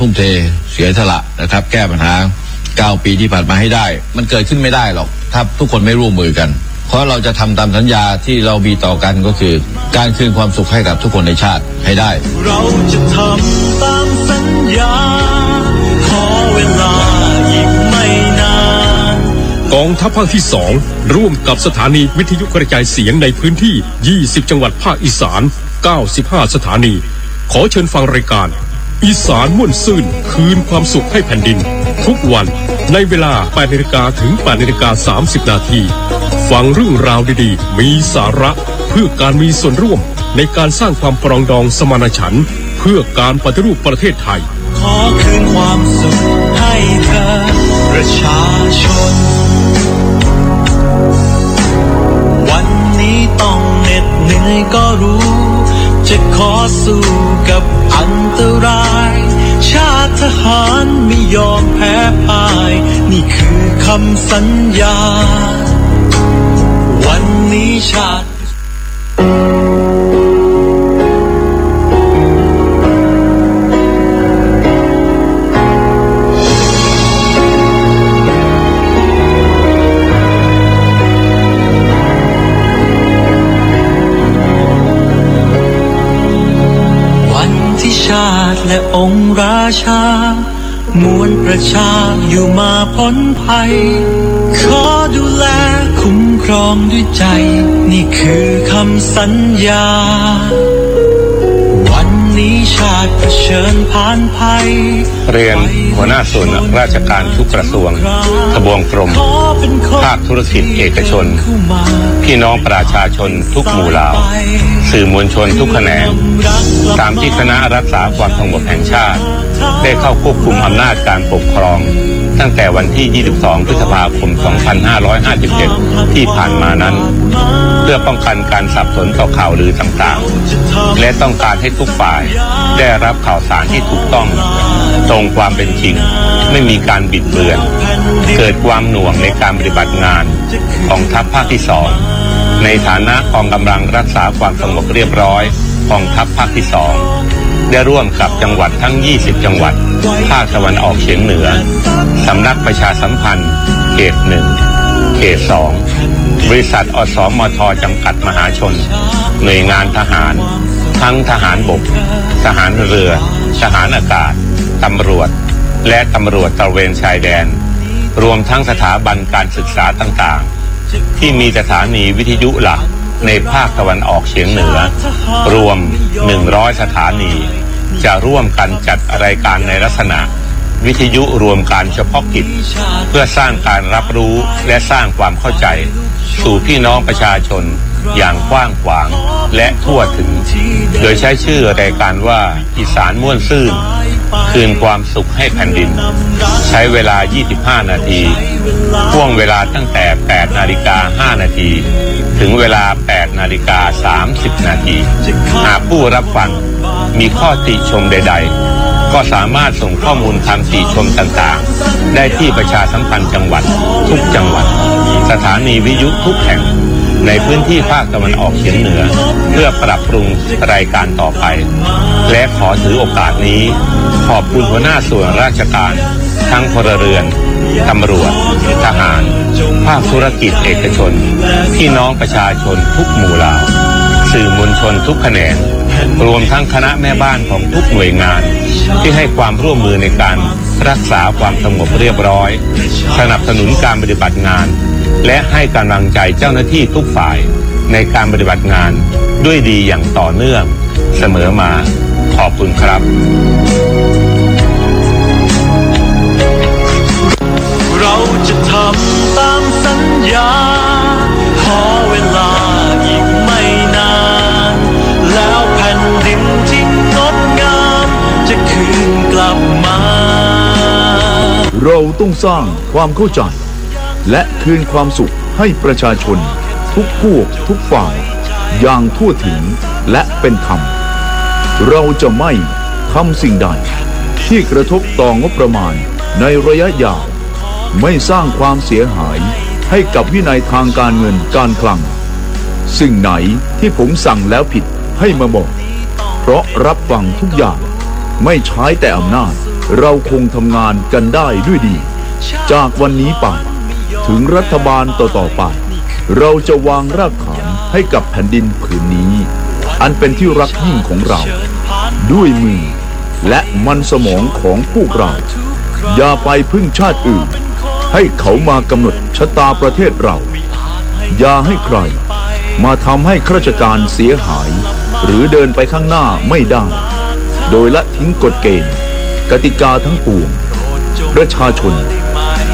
ทุ่มเทเสียสละนะครับ แก้ปัญหา 9 ปีที่ผ่านมาให้ได้ มันเกิดขึ้นไม่ได้หรอกถ้าทุกคนไม่ร่วมมือกัน เพราะเราจะทำตามสัญญาที่เรามีต่อกันก็คือ การคืนความสุขให้กับทุกคนในชาติให้ได้ เราจะทำตามสัญญา ขอเวลาอีกไม่นานกองทัพภาคที่2ร่วมกับสถานีวิทยุกระจายเสียงในพื้นที่ 20 จังหวัดภาคอีสาน 95 สถานี ขอเชิญฟังรายการ อีสานม่วนซื่นคืนความสุขให้แผ่นดิน ทุกวันในเวลา8นาฬิกาถึง8นาฬิกา30 นาที ฟังเรื่องราวดีๆ มีสาระเพื่อการมีส่วนร่วมในการสร้างความปรองดองสมานฉันท์เพื่อการปฏิรูปประเทศไทย ขอคืนความสุขให้เธอประชาชนวันานไม่ยอมแพ้พ่าย นี่คือคำสัญญา วันนี้ชาติ มาพ้นภัย ขอดูแลคุ้มครองด้วยใจ นี่คือคำสัญญา วันนี้ชาติเผชิญผ่านภัย เรียนหัวหน้าส่วนราชการทุกกระทรวงทบวงกรมขอเป็นคนภาคธุรกิจเอกชนเข้ามาพี่น้องประชาชนทุกหมู่เหล่า สื่อมวลชนทุกแขนง ตามที่คณะรักษาความสงบแห่งชาติ ได้เข้าควบคุมอำนาจการปกครอง ตั้งแต่วันที่ 22 พฤษภาคม 2557 ที่ผ่านมานั้น เพื่อป้องกันการสับสนต่อข่าวลือต่างๆ และต้องการให้ทุกฝ่ายได้รับข่าวสารที่ถูกต้อง ตรงความเป็นจริง ไม่มีการบิดเบือน เกิดความหน่วงในการปฏิบัติงานของทัพภาคที่สองในฐานะกองกำลังรักษาความสงบเรียบร้อยกองทัพภาคที่สอง ได้ร่วมกับจังหวัดทั้ง 20 จังหวัด ภาคตะวันออกเฉียงเหนือ สำนักประชาสัมพันธ์ เขตหนึ่งเขตสองบริษัทอสมทจำกัดมหาชน หน่วยงานทหาร ทั้งทหารบก ทหารเรือ ทหารอากาศ ตำรวจ และตำรวจตระเวนชายแดน รวมทั้งสถาบันการศึกษาต่างๆ ที่มีสถานีวิทยุหลัก ในภาคตะวันออกเฉียงเหนือ รวม 100 สถานี จะร่วมกันจัดรายการในลักษณะ วิทยุรวมการเฉพาะกิจ เพื่อสร้างการรับรู้และสร้างความเข้าใจ สู่พี่น้องประชาชนอย่างกว้างขวางและทั่วถึง โดยใช้ชื่อรายการว่าอีสานม่วนซื่น คืนความสุขให้แผ่นดิน ใช้เวลา 25 นาทีพ่วงเวลาตั้งแต่ 8 นาฬิกา 5 นาที ถึงเวลา 8 นาฬิกา 30 นาที หากผู้รับฟังมีข้อติชมใด ๆ ก็สามารถส่งข้อมูลคำติชมต่างๆ ได้ที่ประชาสัมพันธ์จังหวัด ทุกจังหวัด สถานีวิทยุทุกแห่ง ในพื้นที่ภาคตะวันออกเฉียงเหนือ เพื่อปรับปรุงรายการต่อไป และขอถือโอกาสนี้ ขอบคุณหัวหน้าส่วนราชการ ทั้งพลเรือนตำรวจ ทหาร ภาคธุรกิจเอกชน พี่น้องประชาชนทุกหมู่เหล่า สื่อมวลชนทุกแขนงรวมทั้งคณะแม่บ้านของทุกหน่วยงาน ที่ให้ความร่วมมือในการรักษาความสงบเรียบร้อย สนับสนุนการปฏิบัติงาน และให้กำลังใจเจ้าหน้าที่ทุกฝ่ายในการปฏิบัติงานด้วยดีอย่างต่อเนื่องเสมอมาขอบคุณครับ เราจะทำตามสัญญา ขอเวลาอีกไม่นาน แล้วแผ่นดินที่งดงาม จะคืนกลับมา เราต้องสร้างความเข้าใจ และคืนความสุขให้ประชาชน ทุกพวกทุกฝ่าย อย่างทั่วถึงและเป็นธรรม เราจะไม่ทำสิ่งใด ที่กระทบต่องบประมาณในระยะยาวไม่สร้างความเสียหายให้กับวินัยทางการเงินการคลัง สิ่งไหนที่ผมสั่งแล้วผิดให้มาบอก เพราะรับฟังทุกอย่างไม่ใช้แต่อำนาจ เราคงทำงานกันได้ด้วยดี จากวันนี้ไป ถึงรัฐบาลต่อๆไป เราจะวางรากฐานให้กับแผ่นดินผืนนี้ อันเป็นที่รักยิ่งของเรา ด้วยมือ และมันสมองของพวกเรา อย่าไปพึ่งชาติอื่น ให้เขามากำหนดชะตาประเทศเรา อย่าให้ใคร มาทำให้ข้าราชการเสียหาย หรือเดินไปข้างหน้าไม่ได้ โดยละทิ้งกฎเกณฑ์ กติกาทั้งปวงประชาชน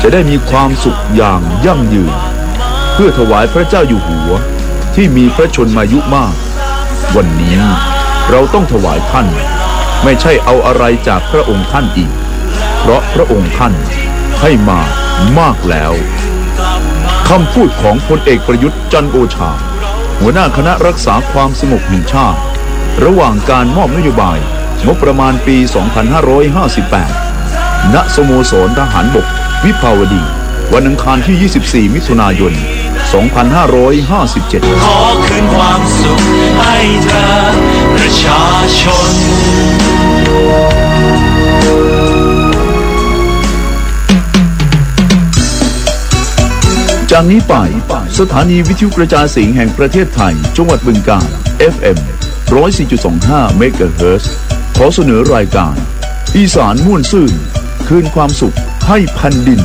จะได้มีความสุขอย่างยั่งยืน เพื่อถวายพระเจ้าอยู่หัวที่มีพระชนมายุมาก วันนี้เราต้องถวายท่าน ไม่ใช่เอาอะไรจากพระองค์ท่านอีก เพราะพระองค์ท่านให้มามากแล้วคำพูดของพลเอกประยุทธ์จันทร์โอชา หัวหน้าคณะรักษาความสงบแห่งชาติ ระหว่างการมอบนโยบายงบประมาณปี 2558 ณ สโมสรทหารบก วิภาวดี วันอังคารที่ 24 มิถุนายน 2557 ขอคืนความสุขให้เธอประชาชน จากนี้ไปสถานีวิทยุกระจายเสียงแห่งประเทศไทย จังหวัดบึงกาฬ FM 104.25 เมกะเฮิรตซ์ขอเสนอรายการ อีสานม่วนซื่น คืนความสุข ให้แผ่นดิน ส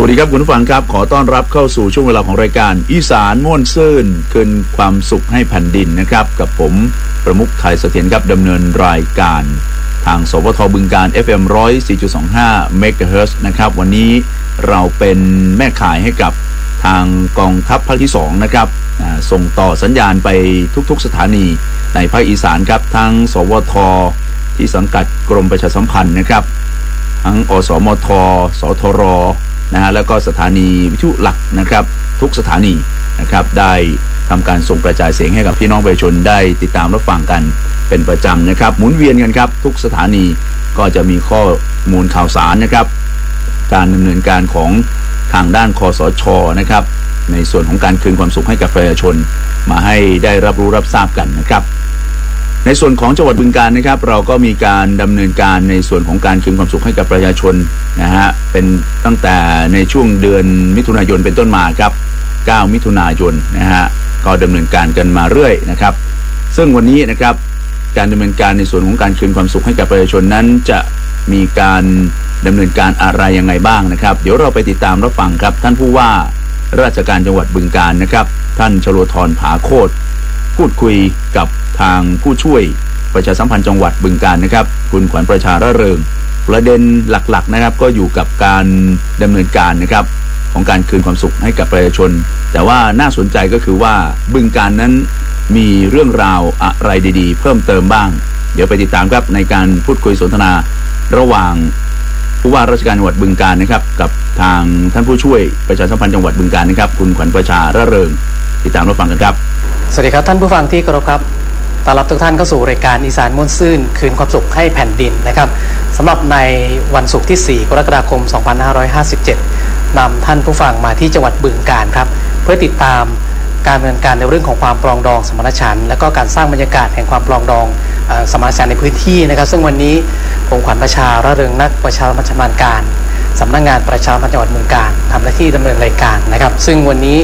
วัสดีครับคุณผู้ฟังครับ ขอต้อนรับเข้าสู่ช่วงเวลาของรายการ อีสานม่วนซื่นคืนความสุขให้แผ่นดินนะครับ กับผมประมุขไทยเสถียรครับดำเนินรายการทางสวทบึงการ FM 104.25เมกะเฮิรตซ์นะครับ วันนี้ เราเป็นแม่ขายให้กับทางกองทัพภาคที่ 2 นะครับส่งต่อสัญญาณไปทุกๆสถานีในภาคอีสานครับทั้งสวทที่สังกัดกรมประชาสัมพันธ์นะครับ ทั้งอสมท สทรนะฮะแล้วก็สถานีวิทยุหลักนะครับ ทุกสถานีนะครับได้ทำการส่งกระจายเสียงให้กับพี่น้องประชาชนได้ติดตามรับฟังกันเป็นประจำนะครับ หมุนเวียนกันครับ ทุกสถานีก็จะมีข้อมูลข่าวสารนะครับ การดำเนินการของทางด้านคอสชนะครับ ในส่วนของการคืนความสุขให้กับประชาชน มาให้ได้รับรู้รับทราบกันนะครับ ในส่วนของจังหวัดบึงการนะครับ เราก็มีการดำเนินการในส่วนของการคืนความสุขให้กับประชาชนนะฮะเป็นตั้งแต่ในช่วงเดือนมิถุนายนเป็นต้นมาครับ 9 มิถุนายนนะฮะก็ดำเนินการกันมาเรื่อยนะครับ ซึ่งวันนี้นะครับการดำเนินการในส่วนของการคืนความสุขให้กับประชาชนนั้นจะมีการ ดำเนินการอะไรยังไงบ้างนะครับ เดี๋ยวเราไปติดตามรับฟังครับ ท่านผู้ว่าราชการจังหวัดบึงการนะครับ ท่านชโลธรผาโคตรพูดคุยกับทางผู้ช่วยประชาสัมพันธ์จังหวัดบึงการนะครับ คุณขวัญประชาระเริง ประเด็นหลักๆนะครับ ก็อยู่กับการดำเนินการนะครับ ของการคืนความสุขให้กับประชาชน แต่ว่าน่าสนใจก็คือว่าบึงการนั้นมีเรื่องราวอะไรดี ๆ เพิ่มเติมบ้าง เดี๋ยวไปติดตามครับในการพูดคุยสนทนาระหว่าง ผู้ว่าราชการจังหวัดบึงการนะครับ กับทางท่านผู้ช่วยประชาสัมพันธ์จังหวัดบึงการนะครับ คุณขวัญประชาระเริงติดตามรับฟังกันครับ สวัสดีครับท่านผู้ฟังที่เคารพครับต้อนรับทุกท่านเข้าสู่รายการอีสานม่วนซื่น คืนความสุขให้แผ่นดินนะครับสำหรับในวันศุกร์ที่ 4 กรกฎาคม 2557 นำท่านผู้ฟังมาที่จังหวัดบึงกาฬครับ เพื่อติดตามการดำเนินการในเรื่องของความปรองดองสมรฉันและก็การสร้างบรรยากาศแห่งความปรองดอง สมรฉันท์ในพื้นที่นะครับ ซึ่งวันนี้ผมขวัญประชาระเริงนักประชาสัมพันธ์ชำนาญการสำนักงงานประชาสัมพันธ์จังหวัดเมืองการทำหน้าที่ดำเนินรายการนะครับ ซึ่งวันนี้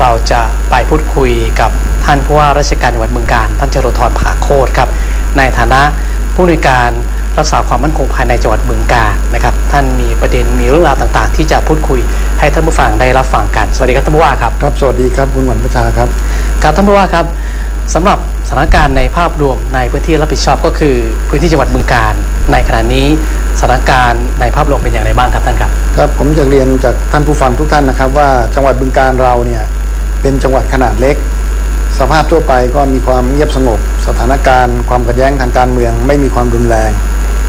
เราจะไปพูดคุยกับท่านผู้ว่าราชการจังหวัดเมืองการท่านจรธรผาโคตรครับในฐานะผู้ในวยการรักษาความมั่นคงภายในจังหวัดเมืองการนะครับ ท่านมีประเด็นมีเรื่องราวต่างๆ ที่จะพูดคุยให้ท่านผู้ฟังได้รับฟังกัน สวัสดีครับท่านผู้ว่าครับ ครับ สวัสดีครับคุณหวันประชาครับ ครับท่านผู้ว่าครับสำหรับ สถานการณ์ในภาพรวมในพื้นที่รับผิดชอบก็คือพื้นที่จังหวัดเมืองการ ในขณะนี้สถานการณ์ในภาพรวมเป็นอย่างไรบ้างครับท่านครับครับผมจะเรียนจากท่านผู้ฟังทุกท่านนะครับ ว่าจังหวัดบึงการเราเนี่ยเป็นจังหวัดขนาดเล็ก สภาพทั่วไปก็มีความเงียบสงบ สถานการณ์ ความขัดแย้งทางการเมือง ไม่มีความรุนแรง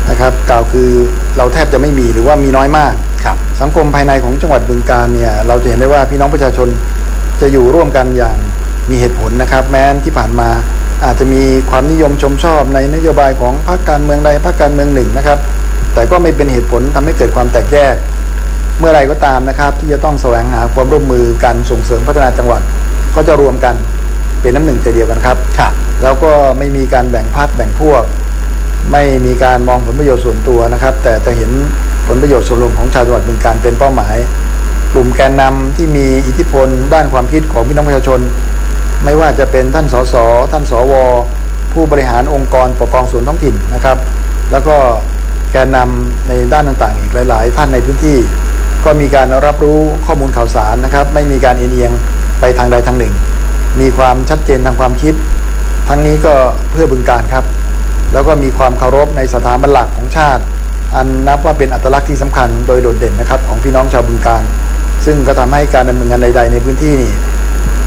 นะครับกล่าวคือเราแทบจะไม่มีหรือว่ามีน้อยมากครับสังคมภายในของจังหวัดบึงการเนี่ยเราจะเห็นได้ว่าพี่น้องประชาชนจะอยู่ร่วมกันอย่างมีเหตุผลนะครับ แม้นที่ผ่านมา อาจจะมีความนิยมชมชอบในนโยบายของพรรคการเมืองใดพรรคการเมืองหนึ่งนะครับ แต่ก็ไม่เป็นเหตุผลทำให้เกิดความแตกแยก เมื่อไรก็ตามนะครับ ที่จะต้องแสวงหาความร่วมมือกันส่งเสริมพัฒนาจังหวัด ก็จะรวมกันเป็นน้ำหนึ่งใจเดียวกันครับครับแล้วก็ไม่มีการแบ่งพรรคแบ่งพวก ไม่มีการมองผลประโยชน์ส่วนตัวนะครับ แต่จะเห็นผลประโยชน์ส่วนรวมของชาวจังหวัดบึงการเป็นเป้าหมาย กลุ่มแกนนำที่มีอิทธิพลด้านความคิดของพี่น้องประชาชน ไม่ว่าจะเป็นท่านสสท่านสว ผู้บริหารองค์กรปกครองส่วนท้องถิ่นนะครับ แล้วก็แกนนำในด้านต่างๆ อีกหลาย ๆ ท่านในพื้นที่ ก็มีการรับรู้ข้อมูลข่าวสารนะครับ ไม่มีการเอียงไปทางใดทางหนึ่ง มีความชัดเจนทางความคิด ทั้งนี้ก็เพื่อบึงการครับ แล้วก็มีความเคารพในสถาบันหลักของชาติ อันนับว่าเป็นอัตลักษณ์ที่สำคัญโดยโดดเด่นนะครับของพี่น้องชาวบึงการ ซึ่งก็ทำให้การดำเนินงานใด ๆ ในพื้นที่นี่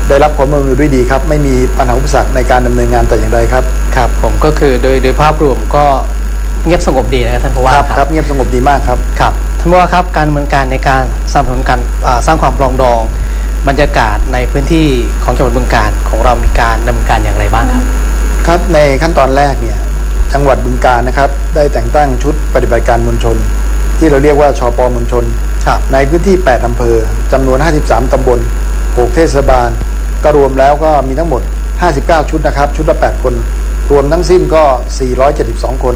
ได้รับความร่วมมือด้วยดีครับ ไม่มีปัญหาอุปสรรคในการดำเนินงานแต่อย่างใดครับ ครับ ผมก็คือโดยโดยภาพรวมก็เงียบสงบดีนะครับท่านผู้ว่าครับครับเงียบสงบดีมากครับครับท่านผู้ว่าครับการดำเนินการในการสนับสนุนการอ่าสร้างความปรองดอง บรรยากาศในพื้นที่ของจังหวัดบึงการของเรามีการดำเนินการอย่างไรบ้างครับ ครับในขั้นตอนแรกเนี่ยจังหวัดบึงการนะครับ ได้แต่งตั้งชุดปฏิบัติการมวลชน ที่เราเรียกว่าชปมวลชนครับในพื้นที่ 8 อำเภอจำนวน 53 ตำบล 6 เทศบาล ก็รวมแล้วก็มีทั้งหมด 59 ชุดนะครับ ชุดละ 8 คน รวมทั้งสิ้นก็ 472 คน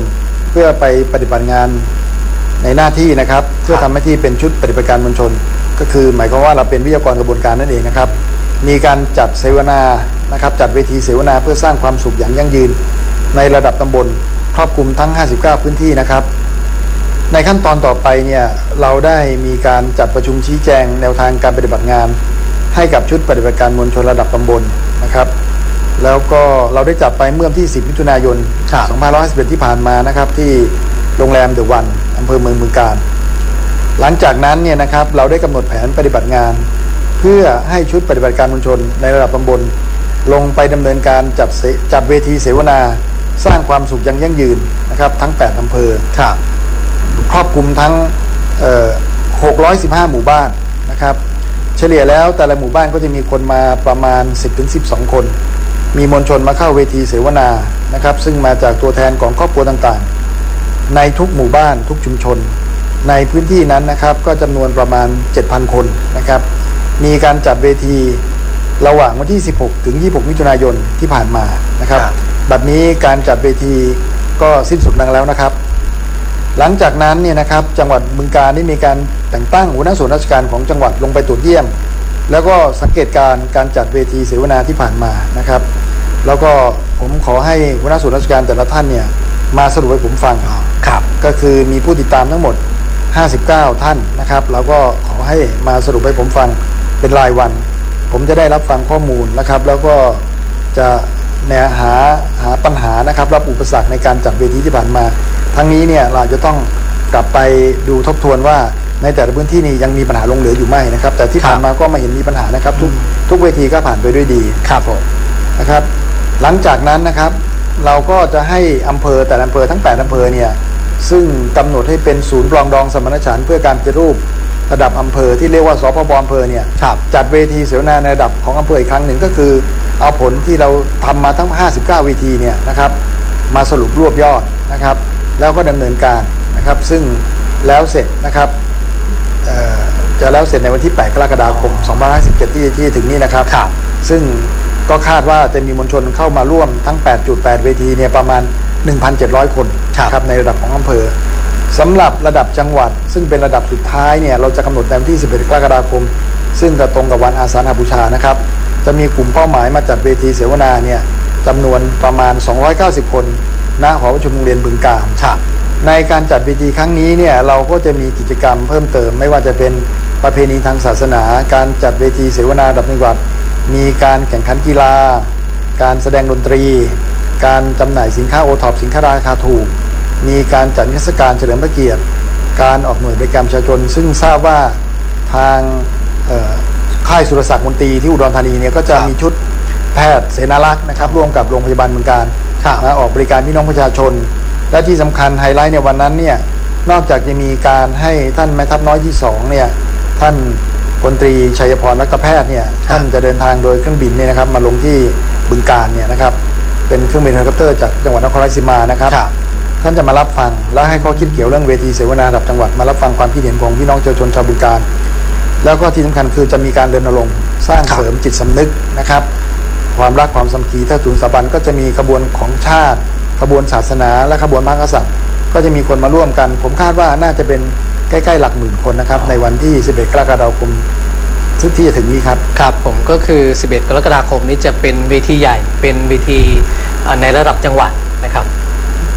เพื่อไปปฏิบัติงานในหน้าที่นะครับ เพื่อทำหน้าที่เป็นชุดปฏิบัติการมวลชน ก็คือหมายความว่าเราเป็นวิทยากรกระบวนการนั่นเองนะครับ มีการจัดเสวนานะครับจัดเวทีเสวนาเพื่อสร้างความสุขอย่างยั่งยืน ในระดับตำบลครอบคลุมทั้ง 59 พื้นที่นะครับ ในขั้นตอนต่อไปเนี่ยเราได้มีการจัดประชุมชี้แจงแนวทางการปฏิบัติงาน ให้กับชุดปฏิบัติการมวลชนระดับตำบลนะครับ แล้วก็เราได้จัดไปเมื่อวันที่ 10 มิถุนายนครับ2551 ที่ผ่านมานะครับ ที่โรงแรมเดอะวันอำเภอเมืองบึงการ หลังจากนั้นเนี่ยนะครับเราได้กำหนดแผนปฏิบัติงาน เพื่อให้ชุดปฏิบัติการมวลชนในระดับตำบล ลงไปดำเนินการจัดเสจัดเวทีเสวนา สร้างความสุขอย่างยั่งยืนนะครับทั้ง 8อำเภอครับครอบคลุมทั้งเอ่อ615 หมู่บ้านนะครับ เฉลี่ยแล้วแต่ละหมู่บ้านก็จะมีคนมาประมาณ 10-12 คน มีมวลชนมาเข้าเวทีเสวนานะครับ ซึ่งมาจากตัวแทนของครอบครัวต่างๆ ในทุกหมู่บ้านทุกชุมชน ในพื้นที่นั้นนะครับ ก็จำนวนประมาณ 7,000 คนนะครับ มีการจัดเวทีระหว่างวันที่ 16 ถึง 26 มิถุนายนที่ผ่านมานะครับครับบัดนี้การจัดเวทีก็สิ้นสุดลงแล้วนะครับ หลังจากนั้นเนี่ยนะครับจังหวัดบึงการได้มีการแต่งตั้งหัวหน้าส่วนราชการของจังหวัดลงไปตรวจเยี่ยม แล้วก็สังเกตการณ์การจัดเวทีเสวนาที่ผ่านมานะครับ แล้วก็ผมขอให้หัวหน้าส่วนราชการแต่ละท่านเนี่ยมาสรุปให้ผมฟังครับก็คือมีผู้ติดตามทั้งหมด 59 ท่านนะครับแล้วก็ขอให้มาสรุปให้ผมฟังเป็นรายวัน ผมจะได้รับฟังข้อมูลนะครับ แล้วก็จะ แนวหาหาปัญหานะครับรับอุปสรรคในการจัดเวทีที่ผ่านมา ทั้งนี้เนี่ยเราจะต้องกลับไปดูทบทวนว่าในแต่ละพื้นที่นี้ยังมีปัญหาหลงเหลืออยู่ไหมนะครับ แต่ที่ผ่านมาก็ไม่เห็นมีปัญหานะครับ ทุกทุกเวทีก็ผ่านไปด้วยดีครับผมนะครับ หลังจากนั้นนะครับเราก็จะให้อำเภอแต่ละอำเภอทั้ง 8อำเภอเนี่ยซึ่งกำหนดให้เป็นศูนย์ปรองดองสมณฉันท์เพื่อการปฏิรูประดับอำเภอที่เรียกว่าสพบอำเภอเนี่ยครับจัดเวทีเสวนาในระดับของอำเภออีกครั้งหนึ่งก็คือ เอาผลที่เราทำมาทั้ง 59เวทีเนี่ยนะครับมาสรุปรวบยอดนะครับ แล้วก็ดำเนินการนะครับ ซึ่งแล้วเสร็จนะครับเอ่อจะแล้วเสร็จในวันที่ 8 กรกฎาคม 2517 ที่ที่ถึงนี้นะครับครับซึ่งก็คาดว่าจะมีมวลชนเข้ามาร่วมทั้ง 8.8 เวทีเนี่ยประมาณ 1,700 คนครับนะในระดับของอำเภอสำหรับระดับจังหวัด ซึ่งเป็นระดับสุดท้ายเนี่ยเราจะกำหนดในวันที่ 11 กรกฎาคม ซึ่งจะตรงกับวันอาสาฬหบูชานะครับ จะมีกลุ่มเป้าหมายมาจัดเวทีเสวนาเนี่ยจำนวนประมาณ 290 คนณหอประชุมโรงเรียนบึงกาฬครับในการจัดเวทีครั้งนี้เนี่ยเราก็จะมีกิจกรรมเพิ่มเติม ไม่ว่าจะเป็นประเพณีทางศาสนา การจัดเวทีเสวนาระดับจังหวัด มีการแข่งขันกีฬา การแสดงดนตรี การจำหน่ายสินค้าโอท็อปสินค้าราคาถูก มีการจัดนิทรรศการเฉลิมพระเกียรติ การออกหน่วยบริการประชาชน ซึ่งทราบว่าทางเอ่อ ค่ายสุรศักดิ์มนตรีที่อุดรธานีเนี่ยก็จะมีชุดแพทย์เสนารักษ์นะครับร่วมกับโรงพยาบาลเมืองการครับมาออกบริการพี่น้องประชาชน และที่สำคัญไฮไลท์ในวันนั้นเนี่ยนอกจากจะมีการให้ท่านแม่ทัพน้อยที่สองเนี่ยท่านพลตรีชัยพรรักแพทย์เนี่ยท่านจะเดินทางโดยเครื่องบินเนี่ยนะครับมาลงที่บึงกาฬเนี่ยนะครับเป็นเครื่องบินเฮลิคอปเตอร์จากจังหวัดนครราชสีมานะครับครับท่านจะมารับฟังและให้ข้อคิดเกี่ยวเรื่องเวทีเสวนาระดับจังหวัดมารับฟังความคิดเห็นของพี่น้องประชาชนชาวบึงกาฬ แล้วก็ที่สำคัญคือจะมีการเดินรณรงค์สร้างเสริมจิตสำนึกนะครับ ความรักความสามัคคีเทิดทูนสถาบันก็จะมีขบวนของชาติขบวนศาสนาและขบวนมหากษัตริย์ก็จะมีคนมาร่วมกัน ผมคาดว่าน่าจะเป็นใกล้ๆหลักหมื่นคนนะครับ ในวันที่ 11 กรกฎาคมที่จะถึงนี้ครับ ครับผมก็คือ 11 กรกฎาคมนี้จะเป็นเวทีใหญ่ เป็นเวทีในระดับจังหวัดนะครับ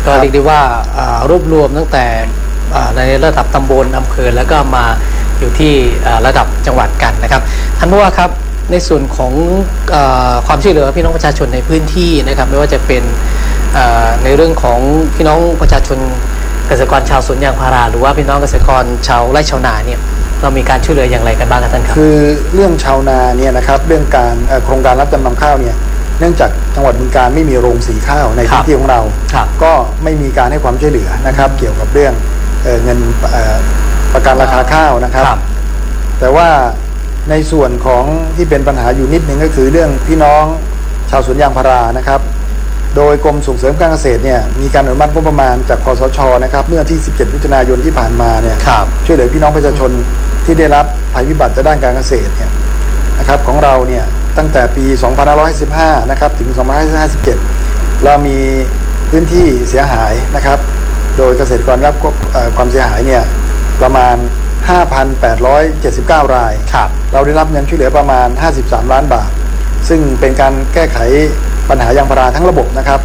ก็เรียกได้ว่ารวบรวมตั้งแต่ในระดับตำบลอำเภอแล้วก็มา อยู่ที่อ่าระดับจังหวัดกันนะครับท่านผู้ว่าครับในส่วนของอาความช่วยเหลือพี่น้องประชาชนในพื้นที่นะครับ ไม่ว่าจะเป็นอ่าในเรื่องของพี่น้องประชาชนเกษตรกรชาวสวนยางพารา หรือว่าพี่น้องเกษตรกรชาวไร่ชาวนาเนี่ยเรามีการช่วยเหลืออย่างไรกันบ้างครับท่านครับคือเรื่องชาวนาเนี่ยนะครับเรื่องการเอ่อโครงการรับจำนำข้าวเนี่ยเนื่องจากจังหวัดบึงการไม่มีโรงสีข้าวในครัพื้บนที่ของเราครับก็ไม่มีการให้ความช่วยเหลือนะครับ เกี่ยวกับเรื่องเอ่อเงินเอ่อ ประกันราคาข้าวนะครับครับ แต่ว่าในส่วนของที่เป็นปัญหาอยู่นิดหนึ่งก็คือเรื่องพี่น้องชาวสวนยางพารานะครับ โดยกรมส่งเสริมการเกษตรเนี่ยมีการอนุมัติงบประมาณจากคอสชนะครับเมื่อที่ 17มิถุนายนที่ผ่านมาเนี่ยครับช่วยเหลือพี่น้องประชาชนที่ได้รับภัยพิบัติจากด้านการเกษตรเนี่ยนะครับของเราเนี่ยตั้งแต่ปี 2515นะครับถึง 2557 เรามีพื้นที่เสียหายนะครับ โดยเกษตรกรรับเอ่อความเสียหายเนี่ย ประมาณ 5,879 รายครับเราได้รับเงินช่วยเหลือประมาณ 53 ล้านบาท ซึ่งเป็นการแก้ไขปัญหายางพาราทั้งระบบนะครับ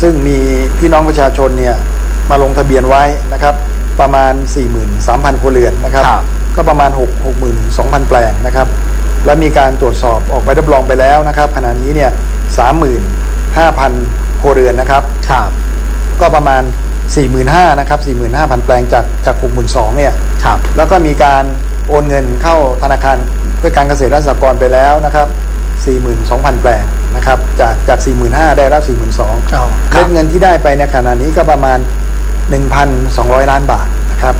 ซึ่งมีพี่น้องประชาชนเนี่ยมาลงทะเบียนไว้นะครับประมาณ 43,000ครัวเรือนนะครับครับก็ประมาณ 6 62,000 แปลงนะครับ และมีการตรวจสอบออกใบรับรองไปแล้วนะครับขณะนี้เนี่ย35,000ครัวเรือนนะครับครับก็ประมาณ 45,000นะครับ45,000 แปลงจากจาก62,000เนี่ยครับแล้วก็มีการโอนเงินเข้าธนาคารเพื่อการเกษตรและสหกรณ์ไปแล้วนะครับ 42,000 แปลงนะครับจากจาก 45,000 ได้รับ 42,000อ๋อคเม็รับดเงินที่ได้ไปในขณะนี้ก็ประมาณ 1,200 ล้านบาทนะครับ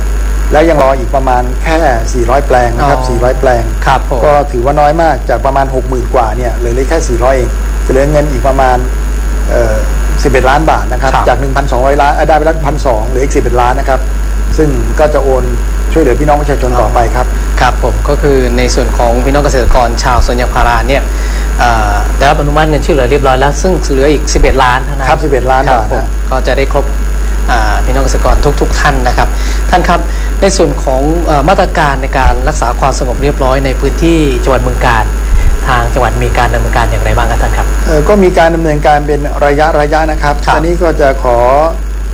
แล้วยังรออีกประมาณแค่ 400 แปลงนะครับอ๋อ400 แปลงครับผมก็ถือว่าน้อยมากจากประมาณ 60,000 กว่าเนี่ยเหลือเลยแค่ 400 เองจะเหลือเงินอีกประมาณเอ่อ 11 ล้านบาทนะครับครับจาก 1,200 ล้านเอ่อได้ไปแล้ว1,200เหลืออีก 11 ล้านนะครับ ซึ่งก็จะโอนช่วยเหลือพี่น้องประชาชนต่อไปครับครับผมก็คือในส่วนของพี่น้องเกษตรกรชาวสวนยางพาราเนี่ยเอ่อได้รับอนุมัติเงินช่วยเหลือเรียบร้อยแล้ว ซึ่งเหลืออีก 11 ล้านเท่านั้นครับ11 ล้านครับบาทผมนะก็จะได้ครบอ่าพี่น้องเกษตรกรทุก ๆ ท่านนะครับ ท่านครับในส่วนของเอ่อมาตรการในการรักษาความสงบเรียบร้อยในพื้นที่จังหวัดเมืองการ ทางจังหวัดมีการดำเนินการอย่างไรบ้างครับท่านครับเอ่อก็มีการดำเนินการเป็นระยะระยะนะครับครับตอนนี้ก็จะขอ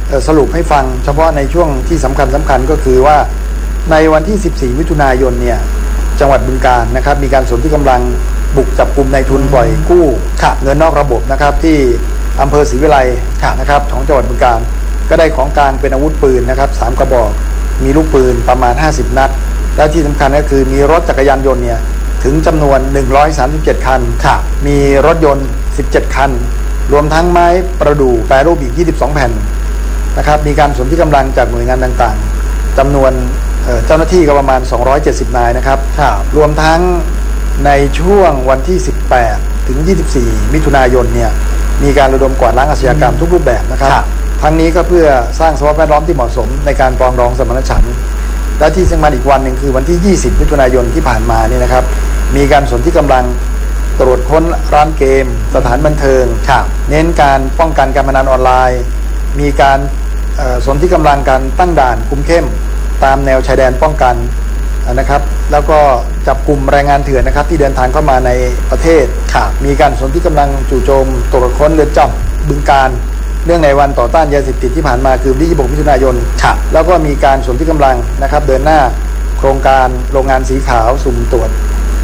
เอ่อสรุปให้ฟังเฉพาะในช่วงที่สำคัญสำคัญก็คือว่าในวันที่ 14 มิถุนายนเนี่ยจังหวัดบึงการนะครับ มีการสนที่กำลังบุกจับกลุ่มในายทุนปล่อยกู้เงินนอกระบบนะครับที่อำเภอศรีวิไลนะครับของจังหวัดบึงการ ก็ได้ของกลางเป็นอาวุธปืนนะครับสามกระบอก มีลูกปืนประมาณ 50 นัด และที่สำคัญก็คือมีรถจักรยานยนต์เนี่ย ถึงจำนวน 137 คัน มีรถยนต์ 17 คัน รวมทั้งไม้ประดู่แปรรูปอีก 22 แผ่นนะครับ มีการสนที่กำลังจากหน่วยงานต่างๆจำนวนเอ่อเจ้าหน้าที่ก็ประมาณ 270 นายนะครับ รวมทั้งในช่วงวันที่ 18 ถึง 24 มิถุนายนเนี่ย มีการระดมกวาดล้างอาชญากรรมทุกรูปแบบนะครับครับทั้งนี้ก็เพื่อสร้างสภาพแวดล้อมที่เหมาะสมในการปรองดองสมานฉันท์ และที่สำคัญอีกวันหนึ่งคือวันที่ 20 มิถุนายนที่ผ่านมาเนี่ยนะครับ มีการสนที่กำลังตรวจค้นร้านเกม สถานบันเทิง เน้นการป้องกันการพนันออนไลน์ มีการเอ่อสนที่กำลังการตั้งด่านคุมเข้ม ตามแนวชายแดนป้องกันนะครับแล้วก็จับกลุ่มแรงงานเถื่อนนะครับที่เดินทางเข้ามาในประเทศมีการสนที่กำลังจู่โจมตรวจค้นเรือนจำบึงการ เรื่องในวันต่อต้านยาเสพติดที่ผ่านมาคือวันที่26มิถุนายนแล้วก็มีการสนที่กำลังนะครับเดินหน้าโครงการโรงงานสีขาวสุ่มตรวจ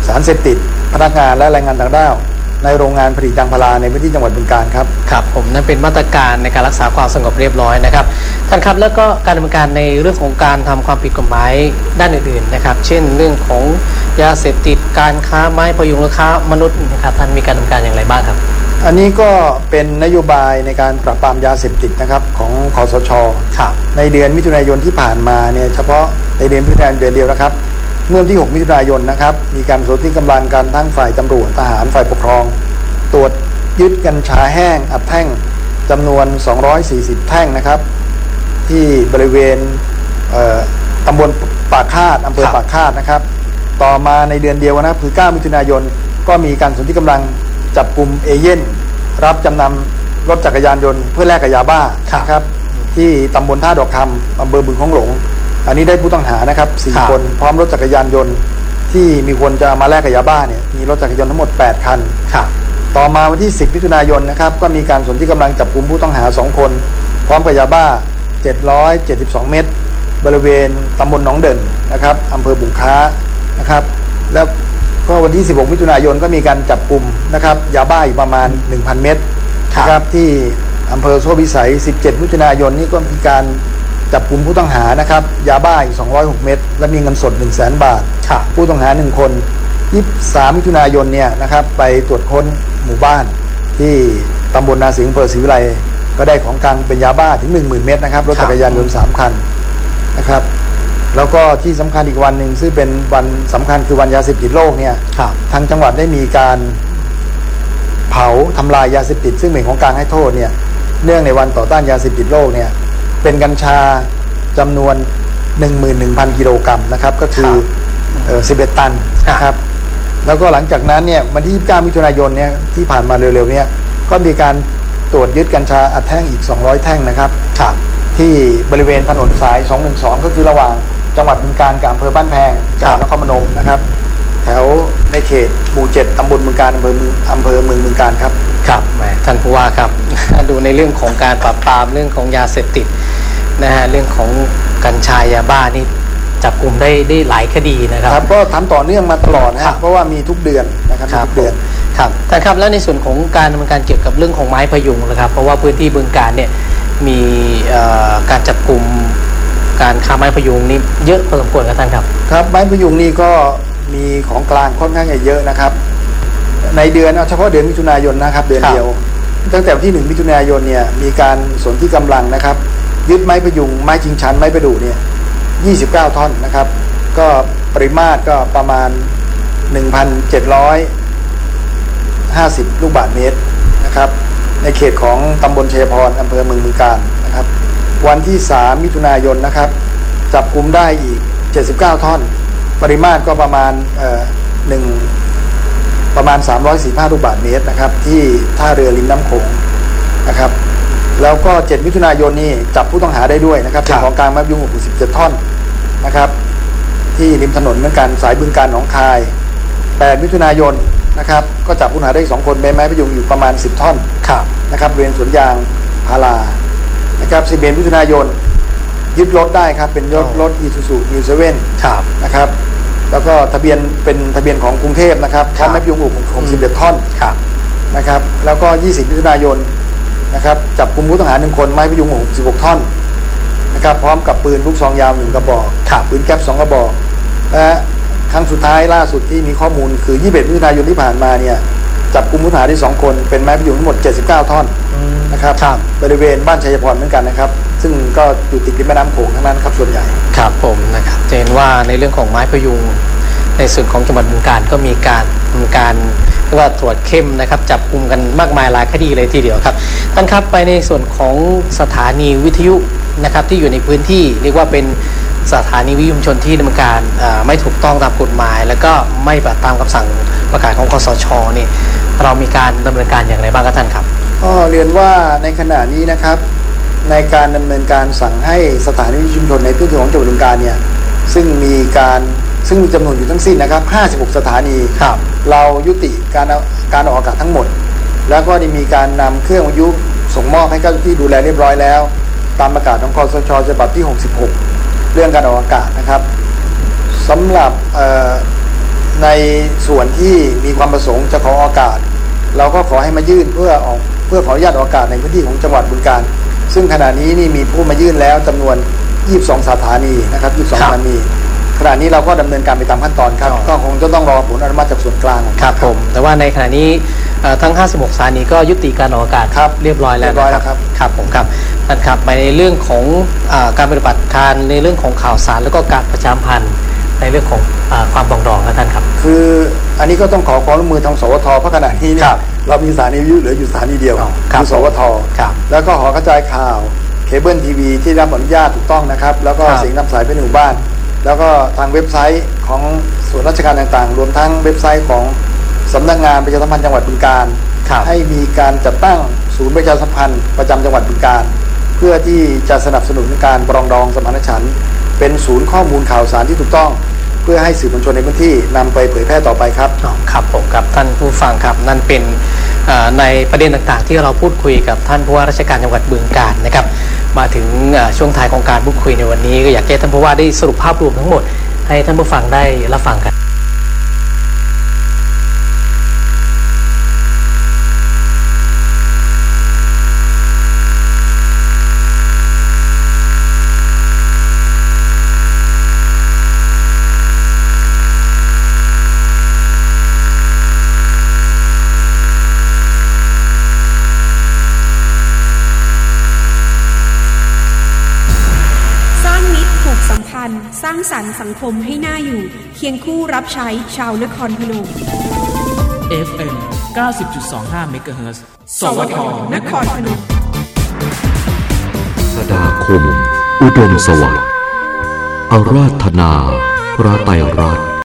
สารเสพติด พนักงานและแรงงานต่างด้าว ในโรงงานผลิตยางพาราในพื้นที่จังหวัดบึงการครับ ครับผมนั่นเป็นมาตรการในการรักษาความสงบเรียบร้อยนะครับท่านครับแล้วก็การดำเนินการในเรื่องของการทำความผิดกฎหมายด้านอื่นๆนะครับ เช่นเรื่องของยาเสพติดการค้าไม้พยุงและค้ามนุษย์นะครับท่านมีการดำเนินการอย่างไรบ้างครับ อันนี้ก็เป็นนโยบายในการปราบปรามยาเสพติดนะครับของคอสชครับในเดือนมิถุนายนที่ผ่านมาเนี่ยเฉพาะในเดือนมิถุนายนเดือนเดียวนะครับ เมื่อวันที่ 6 มิถุนายนนะครับ มีการสนที่กำลังกันทั้งฝ่ายตำรวจทหารฝ่ายปกครอง ตรวจยึดกัญชาแห้งอัดแท่งจำนวน 240 แท่งนะครับ ที่บริเวณเอ่อตำบลปากคาดอำเภอครับปากคาดนะครับ ต่อมาในเดือนเดียวนะครับคือ 9 มิถุนายนก็มีการสนที่กำลัง จับกลุ่มเอเย่นรับจำนำรถจักรยานยนต์เพื่อแลกกับยาบ้านะครับที่ตำบลท่าดอกคำอำเภอบึงของหลง อันนี้ได้ผู้ต้องหานะครับสี่ครับคนพร้อมรถจักรยานยนต์ ที่มีคนจะมาแลกกับยาบ้าเนี่ยมีรถจักรยานยนต์ทั้งหมด 8 คันครับต่อมาวันที่ 10มิถุนายนนะครับก็มีการสนที่กำลังจับกลุ่มผู้ต้องหา 2 คน พร้อมกับยาบ้า 772 เม็ดบริเวณตำบลหนองเด่นนะครับอำเภอบุงค้านะครับ แล้ว ก็วันที่ 16 มิถุนายนก็มีการจับกลุ่มนะครับยาบ้าอีกประมาณ 1,000 เม็ดนะครับที่อำเภอโซ่พิสัย 17 มิถุนายนนี่ก็มีการจับกลุ่มผู้ต้องหานะครับยาบ้าอีก206 เม็ดและมีเงินสด 1 0 0 0 0แบาทครับผู้ต้องหาหนึ่งคน 23 มิถุนายนเนี่ยนะครับไปตรวจค้นหมู่บ้าน ที่ตำบลนาสิงห์อำเภอศรีวิไลก็ได้ของกลางเป็นยาบ้าถึง 10,000 เม็ดนะครับรถจักรยานยนต์3คันนะครับ แล้วก็ที่สำคัญอีกวันหนึ่งซึ่งเป็นวันสำคัญคือวันยาเสพติดโลกเนี่ยครับทางจังหวัดได้มีการเผาทำลายยาเสพติด ซึ่งเป็นของกลางให้โทษเนี่ย เนื่องในวันต่อต้านยาเสพติดโลกเนี่ย เป็นกัญชาจำนวน 11,000 กิโลกรัมนะครับ ก็คือเอ่อ11 ตันนะครับ แล้วก็หลังจากนั้นเนี่ยวันที่ 29 มิถุนายนเนี่ยที่ผ่านมาเร็วๆเนี่ยก็มีการตรวจยึดกัญชาอัดแท่งอีก 200 แท่งนะครับครับที่บริเวณถนนสาย 212 ก็คือระหว่าง จังหวัดบึงการกับอำเภอบ้านแพงจังหวัดนครพนมนะครับ แถวในเขตหมู่7ตำบลบึงการอำเภอเมืองอำเภอเมืองบึงการครับ ครับแหมท่านผู้ว่าครับ ดูในเรื่องของการปราบปรามเรื่องของยาเสพติดนะฮะเรื่องของกัญชายาบ้านี่จับกลุ่มได้ได้หลายคดีนะครับครับก็ทำต่อเนื่องมาตลอดนะคครัรับบเพราะว่ามีทุกเดือนนะครับมีครับทุกเดือนครับท่านครับแล้วในส่วนของการดำเนินการเกี่ยวกับเรื่องของไม้พยุงนะครับ เพราะว่าพื้นที่บึงการเนี่ยมีเอ่อการจับกลุ่ม การค้าไม้พยุงนี่เยอะพอสมควรครับท่านครับ ครับไม้พยุงนี่ก็มีของกลางค่อนข้างจะเยอะนะครับ ในเดือนเอาเฉพาะเดือนมิถุนายนนะครับ เดือนครับเดียว ตั้งแต่วันที่หนึ่งมิถุนายนเนี่ยมีการสนที่กำลังนะครับ ยึดไม้พยุงไม้ชิงชันไม้ประดู่เนี่ย29 ท่อนนะครับ ก็ปริมาตรก็ประมาณ 1,750 ลูกบาศก์เมตรนะครับ ในเขตของตำบลเชยพรอำเภอเมืองบึงการนะครับ วันที่ 3 มิถุนายนนะครับ จับกลุ่มได้อีก 79 ท่อน ปริมาตรก็ประมาณเอ่อหนึ่งประมาณ 345ลูกบาศก์เมตรนะครับ ที่ท่าเรือริมน้ำโขงนะครับ แล้วก็ 7 มิถุนายนนี่จับผู้ต้องหาได้ด้วยนะครับเป็นของกลางมัดยุง67ท่อนนะครับ ที่ริมถนนเหมือนกันสายบึงการหนองคาย 8 มิถุนายนนะครับ ก็จับผู้ต้องหาได้ 2 คนใบไม้พยุงอยู่ประมาณ 10 ท่อนครับนะครับบริเวณสวนยางพารา นะครับ11มิถุนายน ยึดรถได้ครับ เป็นรถรถอีซูซูมิวเซเว่นครับนะครับ แล้วก็ทะเบียนเป็นทะเบียนของกรุงเทพนะครับพร้อมไม้พยุงอุกของ11ท่อนครับนะครับ แล้วก็20มิถุนายนนะครับจับกลุ่มผู้ต้องหาหนึ่งคนไม้พยุงอุก16ท่อนนะครับพร้อมกับปืนลูกซองยาวหนึ่งกระบอกครับปืนแก๊ปสองกระบอกและครั้งสุดท้ายล่าสุดที่มีข้อมูลคือ 21มิถุนายนที่ผ่านมาเนี่ยจับกลุ่มผู้ต้องหาได้สองคนเป็นไม้พยุงทั้งหมด 79 ท่อน นะครับครับบริเวณบ้านชัยพรเหมือนกันนะครับ ซึ่งก็อยู่ติดริมแม่น้ำโขงทั้งนั้นครับส่วนใหญ่ครับผมนะครับจะเห็นว่าในเรื่องของไม้พยุงในส่วนของจังหวัดบึงการก็มีการทำการเรียกว่าตรวจเข้มนะครับจับกลุ่มกันมากมายหลายคดีเลยทีเดียวครับท่านครับไปในส่วนของสถานีวิทยุนะครับที่อยู่ในพื้นที่เรียกว่าเป็นสถานีวิทยุชุมชนที่ดำเนินการเอ่อไม่ถูกต้องตามกฎหมาย แล้วก็ไม่ปฏิบัติตามคำสั่งประกาศของคอสชนี่เรามีการดำเนินการอย่างไรบ้างครับท่านครับ ก็เรียนว่าในขณะนี้นะครับ ในการดำเนินการสั่งให้สถานีวิทยุชุมชนในพื้นที่ของจังหวัดบึงการเนี่ยซึ่งมีการซึ่งมีจำนวนอยู่ทั้งสิ้นนะครับ 56 สถานีครับ เรายุติการเอาการออกอากาศทั้งหมด แล้วก็ได้มีการนำเครื่องวิทยุส่งมอบให้เจ้าหน้าที่ดูแลเรียบร้อยแล้ว ตามประกาศของคอสชฉบับที่ 66 เรื่องการออกอากาศนะครับสำหรับเอ่อในส่วนที่มีความประสงค์จะขอออกอากาศ เราก็ขอให้มายื่นเพื่อออก เพื่อขออนุญาตออกอากาศในพื้นที่ของจังหวัดบึงการ ซึ่งขณะนี้นี่มีผู้มายื่นแล้วจำนวน 22 สถานีนะครับ 22 สถานีขณะนี้เราก็ดำเนินการไปตามขั้นตอนครับก็คงจะต้องรอผลอนุมัติจากส่วนกลางครับผม แต่ว่าในขณะนี้เอ่อทั้ง 56 สถานีก็ยุติการออกอากาศครับเรียบร้อยแล้วเรียบร้อยนะแล้วครับครับผมครับท่านครับไปในเรื่องของอาการปฏิบัติการในเรื่องของข่าวสารแล้วก็การประชาสัมพันธ์ในเรื่องของอาความปรองดองครับท่านครับ คืออันนี้ก็ต้องขอความร่วมมือทางสวทเพราะขณะนี้เนี่ครัยบ เรามีสถานีวิทยุเหลืออยู่สถานีเดียวครับคือสวทครับแล้วก็หอกระจายข่าวเคเบิลทีวีที่ได้รับอนุญาตถูกต้องนะครับ แล้วก็ครับเสียงนำสายเป็นหมู่บ้าน แล้วก็ทางเว็บไซต์ของส่วนราชการต่างๆ รวมทั้งเว็บไซต์ของสำนักงานประชาสัมพันธ์จังหวัดบึงการครับให้มีการจัดตั้งศูนย์ประชาสัมพันธ์ประจำจังหวัดบึงการ เพื่อที่จะสนับสนุนการปรองดองสมานฉันท์เป็นศูนย์ข้อมูลข่าวสารที่ถูกต้องเพื่อให้สื่อมวลชนในพื้นที่นำไปเผยแพร่ต่อไปครับอ๋อครับผมครับท่านผู้ฟังครับนั่นเป็นในประเด็นต่างๆ ที่เราพูดคุยกับท่านผู้ว่าราชการจังหวัดบึงกาฬนะครับ มาถึงช่วงท้ายของการพูดคุยในวันนี้ก็อยากให้ท่านผู้ว่าได้สรุปภาพรวมทั้งหมด ให้ท่านผู้ฟังได้รับฟังกัน สร้างมิตรผูกสัมพันธ์ ส ร้างสรรค์สังคมให้น่าอยู่ เคียงคู่รับใช้ชาวนครพนม FM 90.25 MHz สวทนครพนมสดาคม อุดมสวัสดิ์อาราธนา พระไตรรัตน์